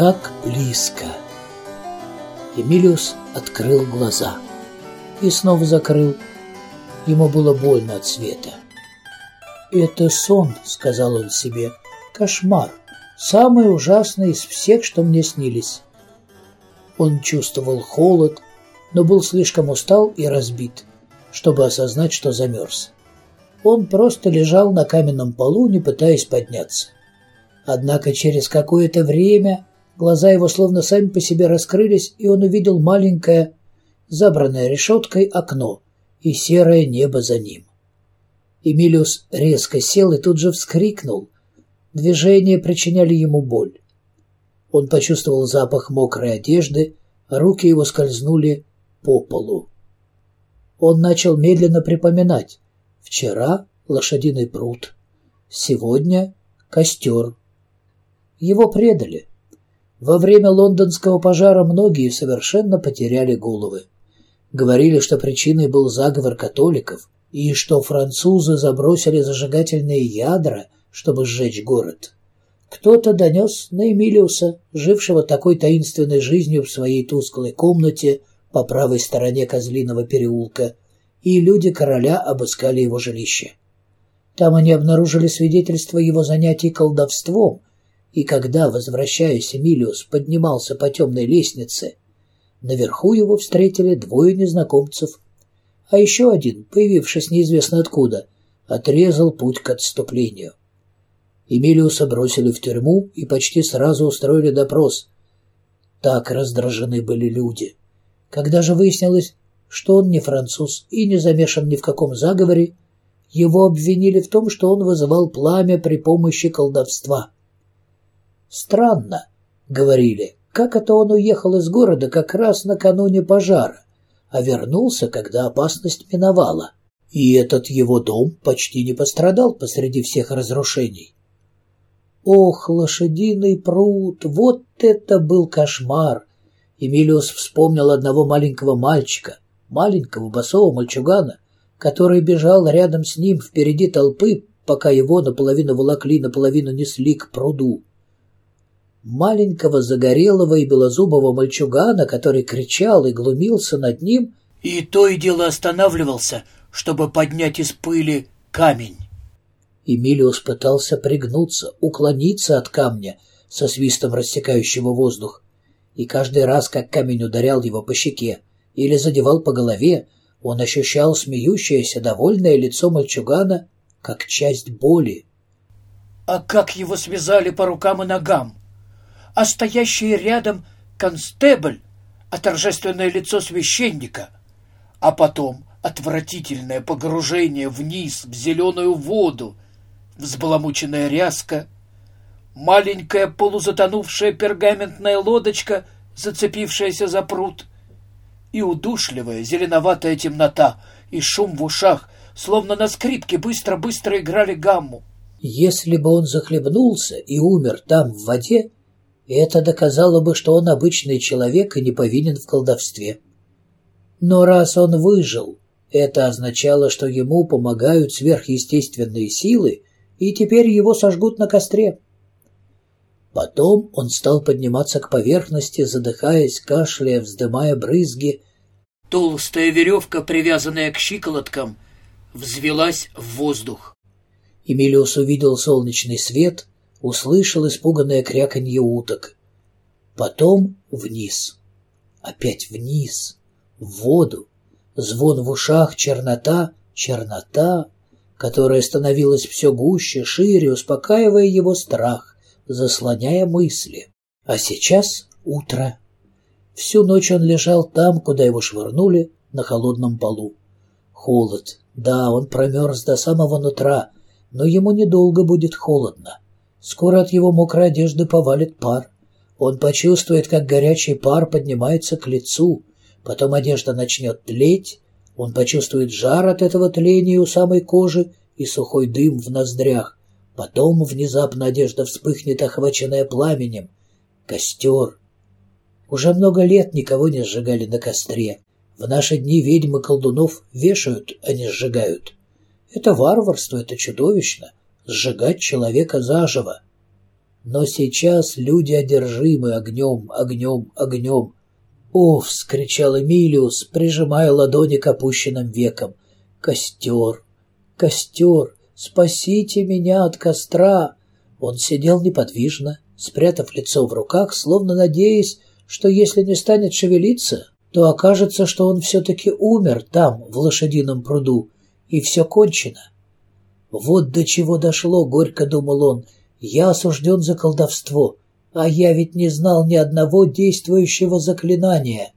так близко. Эмилиус открыл глаза и снова закрыл. Ему было больно от света. «Это сон», — сказал он себе, — «кошмар, самый ужасный из всех, что мне снились». Он чувствовал холод, но был слишком устал и разбит, чтобы осознать, что замерз. Он просто лежал на каменном полу, не пытаясь подняться. Однако через какое-то время глаза его словно сами по себе раскрылись, и он увидел маленькое, забранное решеткой окно и серое небо за ним. Эмилиус резко сел и тут же вскрикнул. Движения причиняли ему боль. Он почувствовал запах мокрой одежды, руки его скользнули по полу. Он начал медленно припоминать. Вчера лошадиный пруд, сегодня костер. Его предали. Во время лондонского пожара многие совершенно потеряли головы. Говорили, что причиной был заговор католиков, и что французы забросили зажигательные ядра, чтобы сжечь город. Кто-то донес на Эмилиуса, жившего такой таинственной жизнью в своей тусклой комнате по правой стороне Козлиного переулка, и люди короля обыскали его жилище. Там они обнаружили свидетельство его занятий колдовством, и когда, возвращаясь, Эмилиус поднимался по темной лестнице, наверху его встретили двое незнакомцев а еще один, появившись неизвестно откуда, отрезал путь к отступлению. Эмилиуса бросили в тюрьму и почти сразу устроили допрос. Так раздражены были люди. Когда же выяснилось, что он не француз и не замешан ни в каком заговоре, его обвинили в том, что он вызывал пламя при помощи колдовства. «Странно», — говорили, — «как это он уехал из города как раз накануне пожара? а вернулся, когда опасность миновала. И этот его дом почти не пострадал посреди всех разрушений. Ох, лошадиный пруд, вот это был кошмар! Эмилиус вспомнил одного маленького мальчика, маленького босого мальчугана, который бежал рядом с ним впереди толпы, пока его наполовину волокли, наполовину несли к пруду маленького загорелого и белозубого мальчугана, который кричал и глумился над ним, и то и дело останавливался, чтобы поднять из пыли камень. Эмилиус пытался пригнуться, уклониться от камня со свистом рассекающего воздух, и каждый раз, как камень ударял его по щеке или задевал по голове, он ощущал смеющееся, довольное лицо мальчугана как часть боли. А как его связали по рукам и ногам? А стоящий рядом констебль, а торжественное лицо священника, а потом отвратительное погружение вниз в зеленую воду, взбаламученная ряска, маленькая полузатонувшая пергаментная лодочка, зацепившаяся за пруд, и удушливая зеленоватая темнота, и шум в ушах, словно на скрипке быстро-быстро играли гамму. Если бы он захлебнулся и умер там в воде, и это доказало бы, что он обычный человек и не повинен в колдовстве. Но раз он выжил, это означало, что ему помогают сверхъестественные силы, и теперь его сожгут на костре. Потом он стал подниматься к поверхности, задыхаясь, кашляя, вздымая брызги. Толстая веревка, привязанная к щиколоткам, взвелась в воздух. Эмилиус увидел солнечный свет, услышал испуганное кряканье уток. Потом вниз. Опять вниз. В воду. Звон в ушах, чернота, чернота, которая становилась все гуще, шире, успокаивая его страх, заслоняя мысли. А сейчас утро. Всю ночь он лежал там, куда его швырнули, на холодном полу. Холод. Да, он промерз до самого нутра, но ему недолго будет холодно. Скоро от его мокрой одежды повалит пар. Он почувствует, как горячий пар поднимается к лицу. Потом одежда начнет тлеть. Он почувствует жар от этого тления у самой кожи и сухой дым в ноздрях. Потом внезапно одежда вспыхнет, охваченная пламенем. Костер. Уже много лет никого не сжигали на костре. В наши дни ведьмы колдунов вешают, а не сжигают. Это варварство, это чудовищно сжигать человека заживо. Но сейчас люди одержимы огнем, огнем, огнем. «О!» — вскричал Эмилиус, прижимая ладони к опущенным векам. «Костер! Костер! Спасите меня от костра!» Он сидел неподвижно, спрятав лицо в руках, словно надеясь, что если не станет шевелиться, то окажется, что он все-таки умер там, в лошадином пруду, и все кончено. Вот до чего дошло, горько думал он, я осужден за колдовство, а я ведь не знал ни одного действующего заклинания.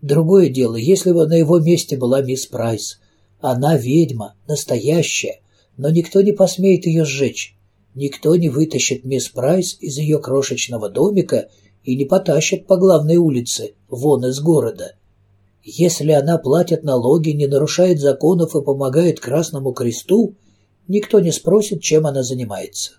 Другое дело, если бы на его месте была мисс Прайс. Она ведьма, настоящая, но никто не посмеет ее сжечь. Никто не вытащит мисс Прайс из ее крошечного домика и не потащит по главной улице, вон из города. Если она платит налоги, не нарушает законов и помогает Красному Кресту, никто не спросит, чем она занимается.